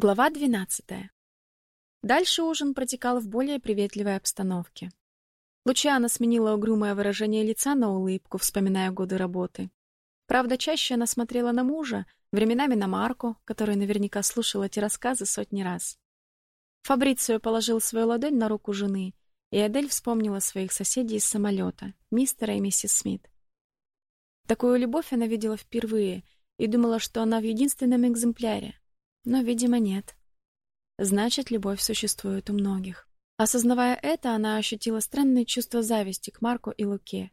Глава 12. Дальше ужин протекал в более приветливой обстановке. Лучана сменила угрюмое выражение лица на улыбку, вспоминая годы работы. Правда, чаще она смотрела на мужа, временами на Марко, который наверняка слушал эти рассказы сотни раз. Фабрицио положил свою ладонь на руку жены, и Адель вспомнила своих соседей из самолета, мистера и миссис Смит. Такую любовь она видела впервые и думала, что она в единственном экземпляре, но, видимо, нет. Значит, любовь существует у многих. Осознавая это, она ощутила странное чувство зависти к Марку и Луке.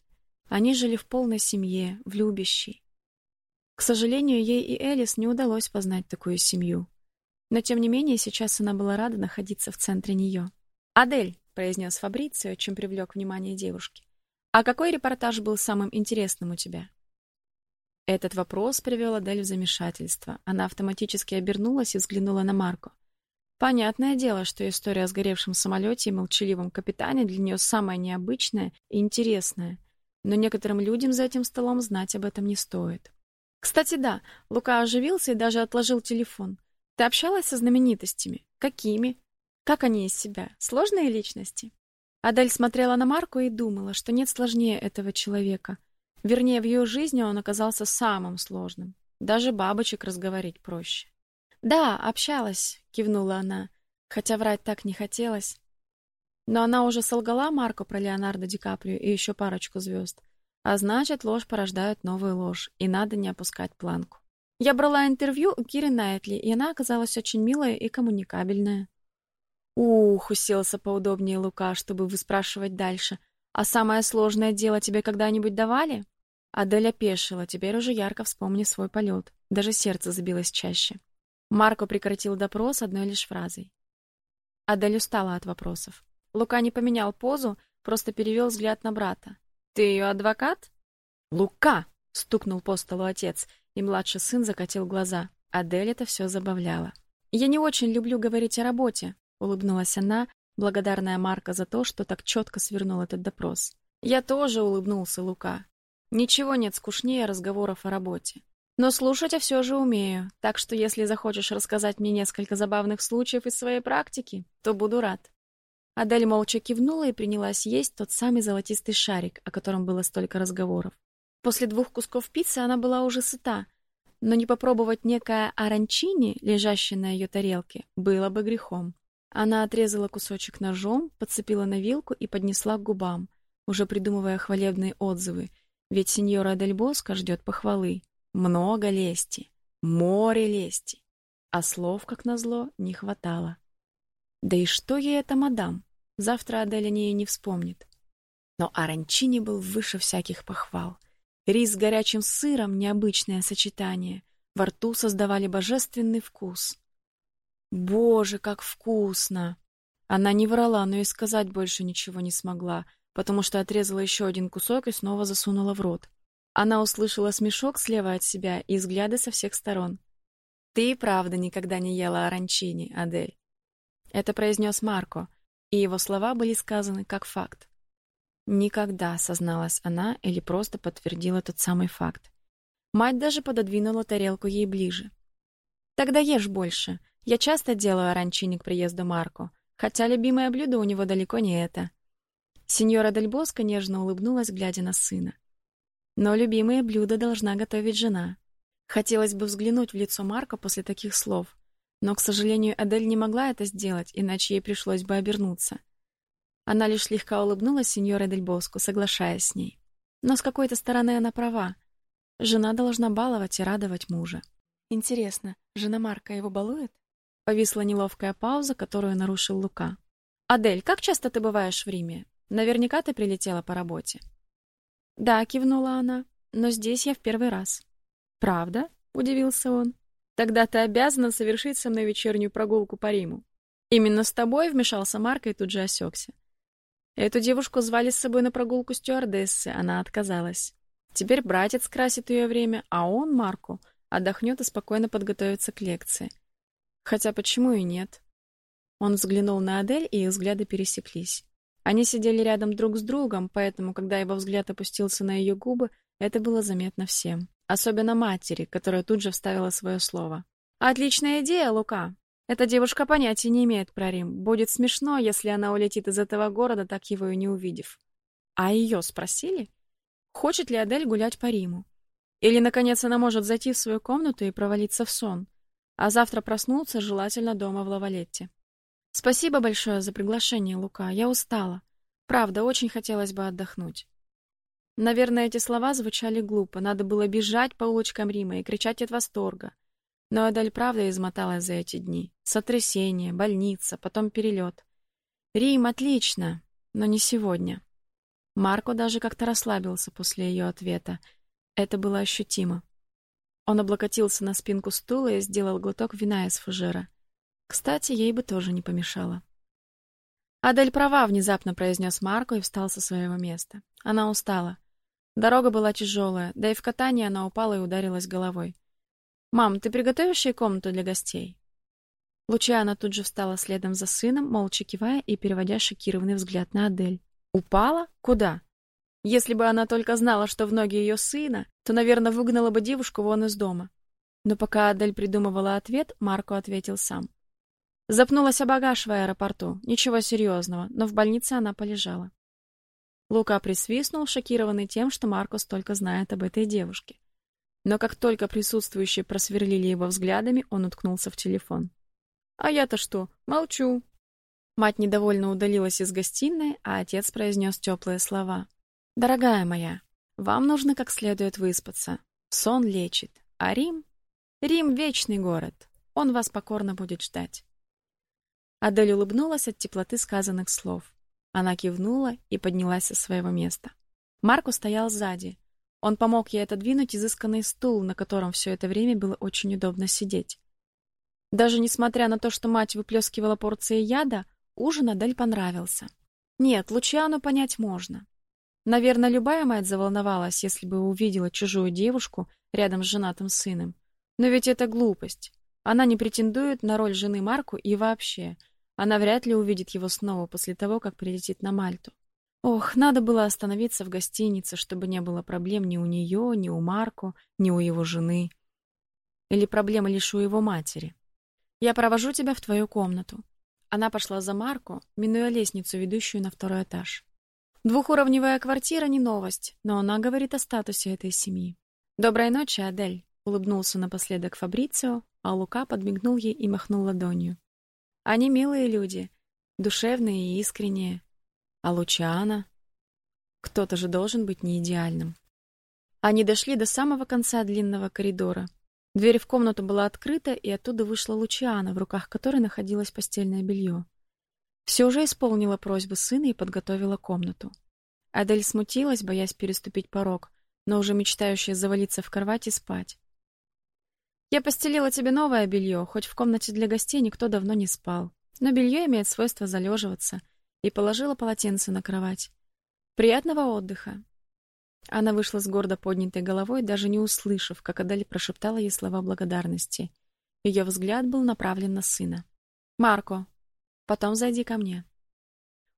Они жили в полной семье, в любящей. К сожалению, ей и Элис не удалось познать такую семью. Но тем не менее, сейчас она была рада находиться в центре нее. "Адель", произнес Фабрицио, чем привлек внимание девушки. "А какой репортаж был самым интересным у тебя?" Этот вопрос привел Адель в замешательство. Она автоматически обернулась и взглянула на Марко. Понятное дело, что история о сгоревшем самолете и молчаливом капитане для нее самая необычная и интересная, но некоторым людям за этим столом знать об этом не стоит. Кстати, да, Лука оживился и даже отложил телефон. Ты общалась со знаменитостями? Какими? Как они из себя? Сложные личности? Адель смотрела на Марку и думала, что нет сложнее этого человека. Вернее, в ее жизни он оказался самым сложным. Даже бабочек разговорить проще. "Да, общалась", кивнула она, хотя врать так не хотелось. Но она уже солгала Марко про Леонардо Ди Каприо и еще парочку звезд. А значит, ложь порождает новую ложь, и надо не опускать планку. Я брала интервью у Киры Найтли, и она оказалась очень милая и коммуникабельная. Ух, уселся поудобнее Лука, чтобы выспрашивать дальше. А самое сложное дело тебе когда-нибудь давали? Адель опешила, теперь уже ярко вспомнив свой полет. Даже сердце забилось чаще. Марко прекратил допрос одной лишь фразой. Адель устала от вопросов. Лука не поменял позу, просто перевел взгляд на брата. Ты ее адвокат? Лука, стукнул по столу отец, и младший сын закатил глаза. Адель это все забавляла. Я не очень люблю говорить о работе, улыбнулась она, благодарная Марко за то, что так четко свернул этот допрос. Я тоже улыбнулся Лука. Ничего нет скучнее разговоров о работе. Но слушать я все же умею, так что если захочешь рассказать мне несколько забавных случаев из своей практики, то буду рад. Адель молча кивнула и принялась есть тот самый золотистый шарик, о котором было столько разговоров. После двух кусков пиццы она была уже сыта, но не попробовать некое аранчини, лежащее на ее тарелке, было бы грехом. Она отрезала кусочек ножом, подцепила на вилку и поднесла к губам, уже придумывая хвалебные отзывы — ведь сеньора Дель Боско ждет похвалы. Много лести, море лести. А слов, как назло, не хватало. Да и что ей эта мадам? Завтра Адель о ней не вспомнит. Но Аранчини был выше всяких похвал. Рис с горячим сыром — необычное сочетание. Во рту создавали божественный вкус. Боже, как вкусно! Она не врала, но и сказать больше ничего не смогла, потому что отрезала еще один кусок и снова засунула в рот. Она услышала смешок слева от себя и взгляды со всех сторон. Ты и правда никогда не ела оранчини, Адель. Это произнес Марко, и его слова были сказаны как факт. Никогда, созналась она или просто подтвердила тот самый факт. Мать даже пододвинула тарелку ей ближе. Тогда ешь больше. Я часто делаю оранчини к приезду Марко, хотя любимое блюдо у него далеко не это. Сеньора Дель Боско нежно улыбнулась, глядя на сына. Но любимое блюдо должна готовить жена. Хотелось бы взглянуть в лицо Марка после таких слов, но, к сожалению, Адель не могла это сделать, иначе ей пришлось бы обернуться. Она лишь слегка улыбнулась сеньоре Дель Боско, соглашаясь с ней. Но с какой-то стороны она права. Жена должна баловать и радовать мужа. Интересно, жена Марка его балует? Повисла неловкая пауза, которую нарушил Лука. Адель, как часто ты бываешь в Риме? Наверняка ты прилетела по работе. Да, кивнула она. Но здесь я в первый раз. Правда? удивился он. Тогда ты обязана совершить со мной вечернюю прогулку по Риму. Именно с тобой вмешался Марко и тут же осекся. Эту девушку звали с собой на прогулку стюардессы, она отказалась. Теперь братец красит ее время, а он, Марко, отдохнет и спокойно подготовится к лекции. Хотя почему и нет? Он взглянул на Адель, и их взгляды пересеклись. Они сидели рядом друг с другом, поэтому, когда его взгляд опустился на ее губы, это было заметно всем, особенно матери, которая тут же вставила свое слово. Отличная идея, Лука. Эта девушка понятия не имеет про Рим. Будет смешно, если она улетит из этого города, так его и не увидев. А ее спросили, хочет ли Адель гулять по Риму. Или, наконец, она может зайти в свою комнату и провалиться в сон, а завтра проснуться, желательно дома в Лавалетте. Спасибо большое за приглашение, Лука. Я устала. Правда, очень хотелось бы отдохнуть. Наверное, эти слова звучали глупо. Надо было бежать по улочкам Рима и кричать от восторга. Но Адель правда измоталась за эти дни. Сотрясение, больница, потом перелет. Рим отлично, но не сегодня. Марко даже как-то расслабился после ее ответа. Это было ощутимо. Он облокотился на спинку стула и сделал глоток вина из фужера. Кстати, ей бы тоже не помешало. Адель права, внезапно произнес Марко и встал со своего места. Она устала. Дорога была тяжелая, да и в катании она упала и ударилась головой. Мам, ты приготовишь ей комнату для гостей? Лучиана тут же встала следом за сыном, молча кивая и переводя шокированный взгляд на Адель. Упала? Куда? Если бы она только знала, что в ноги ее сына, то, наверное, выгнала бы девушку вон из дома. Но пока Адель придумывала ответ, Марко ответил сам. Запнулась о багаж в аэропорту. Ничего серьезного, но в больнице она полежала. Лука присвистнул, шокированный тем, что Марко столько знает об этой девушке. Но как только присутствующие просверлили его взглядами, он уткнулся в телефон. А я-то что? Молчу. Мать недовольно удалилась из гостиной, а отец произнес теплые слова. Дорогая моя, вам нужно как следует выспаться. Сон лечит, а Рим Рим вечный город. Он вас покорно будет ждать. Адель улыбнулась от теплоты сказанных слов. Она кивнула и поднялась со своего места. Марко стоял сзади, он помог ей отодвинуть изысканный стул, на котором все это время было очень удобно сидеть. Даже несмотря на то, что мать выплескивала порции яда, ужин Адель понравился. Нет, Лучиану понять можно. Наверное, любая мать заволновалась, если бы увидела чужую девушку рядом с женатым сыном. Но ведь это глупость. Она не претендует на роль жены Марку и вообще, она вряд ли увидит его снова после того, как прилетит на Мальту. Ох, надо было остановиться в гостинице, чтобы не было проблем ни у нее, ни у Марко, ни у его жены. Или проблемы лишь у его матери. Я провожу тебя в твою комнату. Она пошла за Марко, минуя лестницу, ведущую на второй этаж. Двухуровневая квартира не новость, но она говорит о статусе этой семьи. Доброй ночи, Адель, улыбнулся напоследок Фабрицио, а Лука подмигнул ей и махнул ладонью. Они милые люди, душевные и искренние. А Лучана? Кто-то же должен быть не идеальным. Они дошли до самого конца длинного коридора. Дверь в комнату была открыта, и оттуда вышла Лучана, в руках которой находилось постельное белье. Все уже исполнила просьбу сына и подготовила комнату. Адель смутилась, боясь переступить порог, но уже мечтающая завалиться в кровать и спать. Я постелила тебе новое белье, хоть в комнате для гостей никто давно не спал. Но белье имеет свойство залеживаться — и положила полотенце на кровать. Приятного отдыха. Она вышла с гордо поднятой головой, даже не услышав, как Адель прошептала ей слова благодарности. Ее взгляд был направлен на сына. Марко, потом зайди ко мне.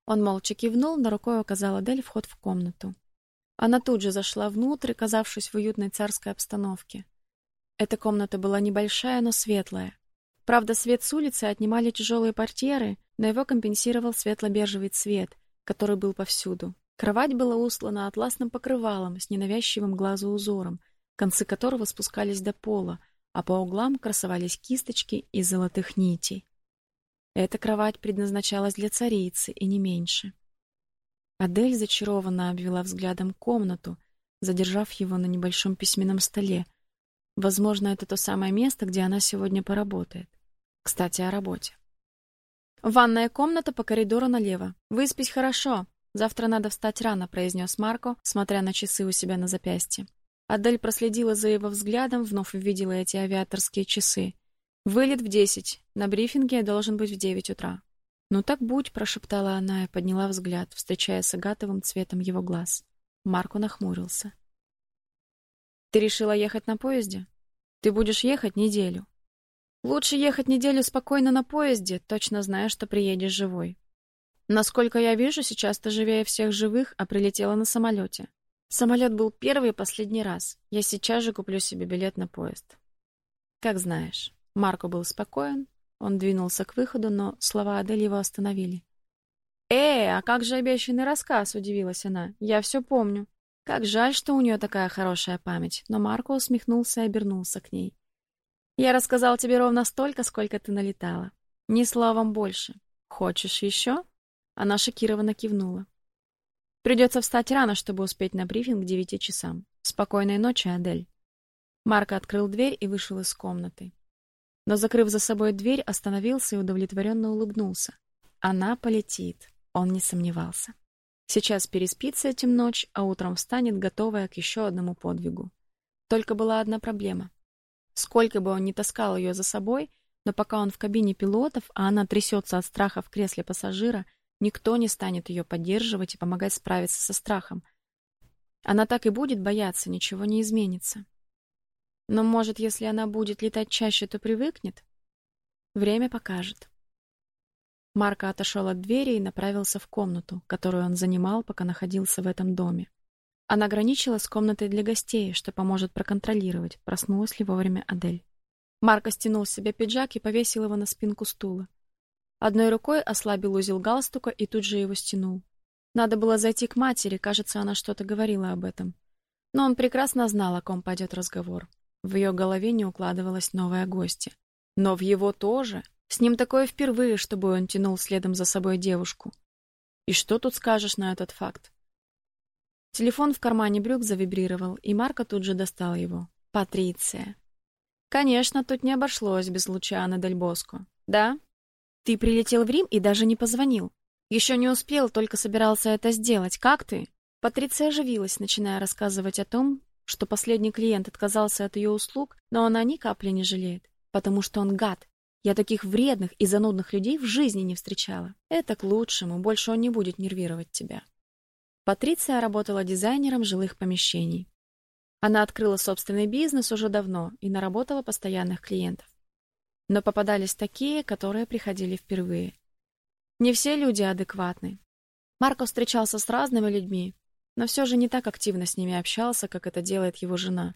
Он молча кивнул, но рукой указал Адель вход в комнату. Она тут же зашла внутрь, оказавшись в уютной царской обстановке. Эта комната была небольшая, но светлая. Правда, свет с улицы отнимали тяжелые портьеры, но его компенсировал светло-бежевый цвет, который был повсюду. Кровать была устлана атласным покрывалом с ненавязчивым глазу узором, концы которого спускались до пола, а по углам красовались кисточки из золотых нитей. Эта кровать предназначалась для царицы и не меньше. Адель зачарованно обвела взглядом комнату, задержав его на небольшом письменном столе. Возможно, это то самое место, где она сегодня поработает. Кстати, о работе. Ванная комната по коридору налево. Выспись хорошо. Завтра надо встать рано, произнес Марко, смотря на часы у себя на запястье. Адель проследила за его взглядом, вновь увидела эти авиаторские часы. Вылет в десять. На брифинге я должен быть в девять утра. Ну так будь, прошептала она и подняла взгляд, встречая с агатовым цветом его глаз. Марко нахмурился. Ты решила ехать на поезде? Ты будешь ехать неделю. Лучше ехать неделю спокойно на поезде, точно зная, что приедешь живой. Насколько я вижу, сейчас ты живее всех живых, а прилетела на самолете. Самолет был первый и последний раз. Я сейчас же куплю себе билет на поезд. Как знаешь. Марко был спокоен, Он двинулся к выходу, но слова Адель его остановили. «Э, а как же обещанный рассказ?» — удивилась она. «Я все помню». Как жаль, что у нее такая хорошая память. Но Марко усмехнулся и обернулся к ней. «Я рассказал тебе ровно столько, сколько ты налетала. Ни словом больше. Хочешь еще?» Она шокированно кивнула. «Придется встать рано, чтобы успеть на брифинг к девяти часам. Спокойной ночи, Адель». Марко открыл дверь и вышел из комнаты. Но, закрыв за собой дверь, остановился и удовлетворенно улыбнулся. Она полетит. Он не сомневался. Сейчас переспится этим ночь, а утром встанет, готовая к еще одному подвигу. Только была одна проблема. Сколько бы он ни таскал ее за собой, но пока он в кабине пилотов, а она трясется от страха в кресле пассажира, никто не станет ее поддерживать и помогать справиться со страхом. Она так и будет бояться, ничего не изменится. Но, может, если она будет летать чаще, то привыкнет? Время покажет. Марко отошел от двери и направился в комнату, которую он занимал, пока находился в этом доме. Она ограничилась комнатой для гостей, что поможет проконтролировать, проснулась ли вовремя Адель. Марко стянул с себя пиджак и повесил его на спинку стула. Одной рукой ослабил узел галстука и тут же его стянул. Надо было зайти к матери, кажется, она что-то говорила об этом. Но он прекрасно знал, о ком пойдет разговор. В ее голове не укладывалась новая гостья. Но в его тоже с ним такое впервые, чтобы он тянул следом за собой девушку. И что тут скажешь на этот факт? Телефон в кармане брюк завибрировал, и Марко тут же достал его. Патриция. Конечно, тут не обошлось без Лучана Дель Боско. Да? Ты прилетел в Рим и даже не позвонил. Еще не успел, только собирался это сделать. Как ты? Патриция оживилась, начиная рассказывать о том, что последний клиент отказался от ее услуг, но она ни капли не жалеет, потому что он гад, я таких вредных и занудных людей в жизни не встречала. Это к лучшему, больше он не будет нервировать тебя. Патриция работала дизайнером жилых помещений. Она открыла собственный бизнес уже давно и наработала постоянных клиентов. Но попадались такие, которые приходили впервые. Не все люди адекватны. Марко встречался с разными людьми, но все же не так активно с ними общался, как это делает его жена.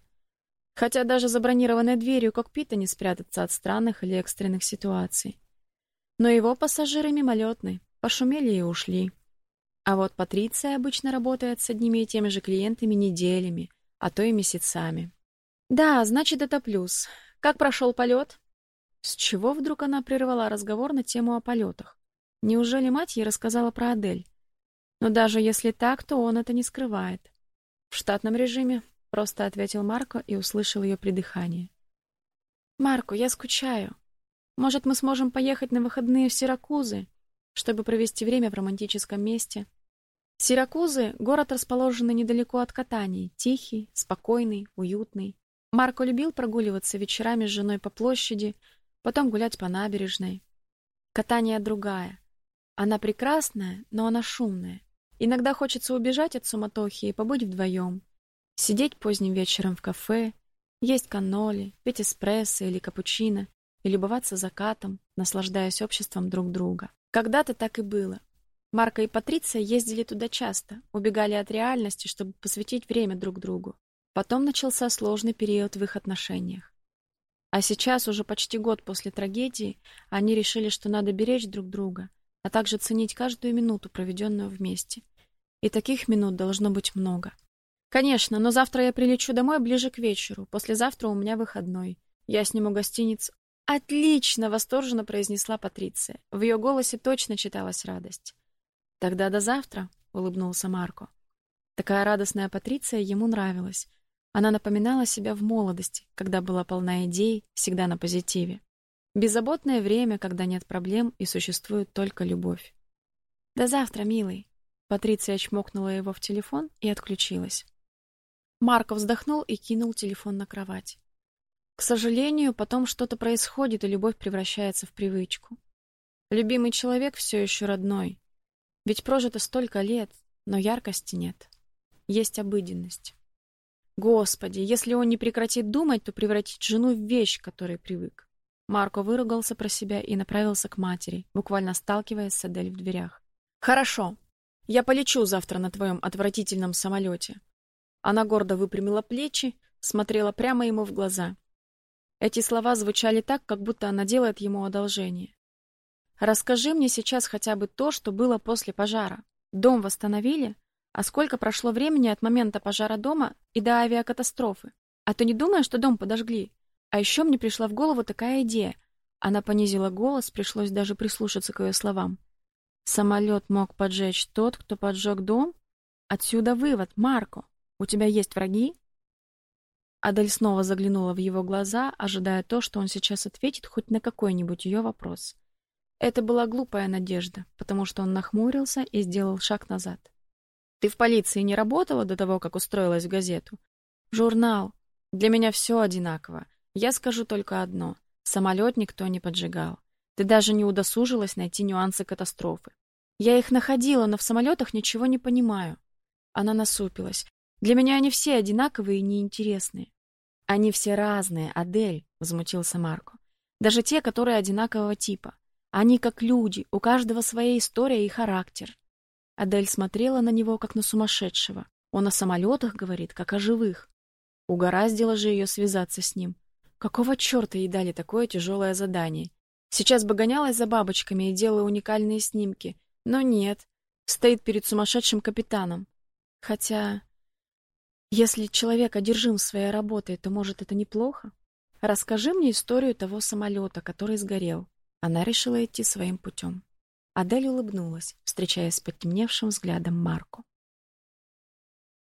Хотя даже за бронированной дверью кокпита не спрятаться от странных или экстренных ситуаций. Но его пассажиры мимолетны, пошумели и ушли. А вот Патриция обычно работает с одними и теми же клиентами неделями, а то и месяцами. Да, значит, это плюс. Как прошел полет? С чего вдруг она прервала разговор на тему о полетах? Неужели мать ей рассказала про Адель? Но даже если так, то он это не скрывает. В штатном режиме Просто ответил Марко и услышал ее придыхание. Марко, я скучаю. Может, мы сможем поехать на выходные в Сиракузы, чтобы провести время в романтическом месте? Сиракузы — город, расположенный недалеко от Катании, тихий, спокойный, уютный. Марко любил прогуливаться вечерами с женой по площади, потом гулять по набережной. Катания другая. Она прекрасная, но она шумная. Иногда хочется убежать от суматохи и побыть вдвоем. Сидеть поздним вечером в кафе, есть канноли, пить эспрессо или капучино и любоваться закатом, наслаждаясь обществом друг друга. Когда-то так и было. Марка и Патриция ездили туда часто, убегали от реальности, чтобы посвятить время друг другу. Потом начался сложный период в их отношениях. А сейчас, уже почти год после трагедии, они решили, что надо беречь друг друга, а также ценить каждую минуту, проведенную вместе. И таких минут должно быть много. Конечно, но завтра я прилечу домой ближе к вечеру. Послезавтра у меня выходной. Я сниму гостиницу. Отлично, восторженно произнесла Патриция. В ее голосе точно читалась радость. Тогда до завтра, улыбнулся Марко. Такая радостная Патриция ему нравилась. Она напоминала себя в молодости, когда была полна идей, всегда на позитиве. Беззаботное время, когда нет проблем и существует только любовь. До завтра, милый. Патриция чмокнула его в телефон и отключилась. Марко вздохнул и кинул телефон на кровать. К сожалению, потом что-то происходит, и любовь превращается в привычку. Любимый человек все еще родной. Ведь прожито столько лет, но яркости нет. Есть обыденность. Господи, если он не прекратит думать, то превратит жену в вещь, к которой привык. Марко выругался про себя и направился к матери, буквально сталкиваясь с Адель в дверях. Хорошо. Я полечу завтра на твоем отвратительном самолете. Она гордо выпрямила плечи, смотрела прямо ему в глаза. Эти слова звучали так, как будто она делает ему одолжение. Расскажи мне сейчас хотя бы то, что было после пожара. Дом восстановили? А сколько прошло времени от момента пожара дома и до авиакатастрофы? А ты не думаешь, что дом подожгли? А еще мне пришла в голову такая идея. Она понизила голос, пришлось даже прислушаться к ее словам. Самолет мог поджечь тот, кто поджег дом? Отсюда вывод, Марко. У тебя есть враги? Адель снова заглянула в его глаза, ожидая то, что он сейчас ответит хоть на какой-нибудь ее вопрос. Это была глупая надежда, потому что он нахмурился и сделал шаг назад. Ты в полиции не работала до того, как устроилась в газету? Журнал. Для меня все одинаково. Я скажу только одно: самолет никто не поджигал. Ты даже не удосужилась найти нюансы катастрофы. Я их находила, но в самолетах ничего не понимаю. Она насупилась. Для меня они все одинаковые и неинтересные. Они все разные, Адель, возмутился Марко. Даже те, которые одинакового типа. Они как люди, у каждого своя история и характер. Адель смотрела на него как на сумасшедшего. Он о самолетах говорит, как о живых. Угораздило же ее связаться с ним. Какого черта ей дали такое тяжелое задание? Сейчас бы гонялась за бабочками и делала уникальные снимки, но нет. Стоит перед сумасшедшим капитаном. Хотя если человек одержим своей работой, то, может, это неплохо? Расскажи мне историю того самолета, который сгорел. Она решила идти своим путем. Адель улыбнулась, встречаясь с потемневшим взглядом Марко.